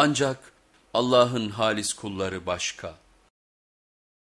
Ancak Allah'ın halis kulları başka.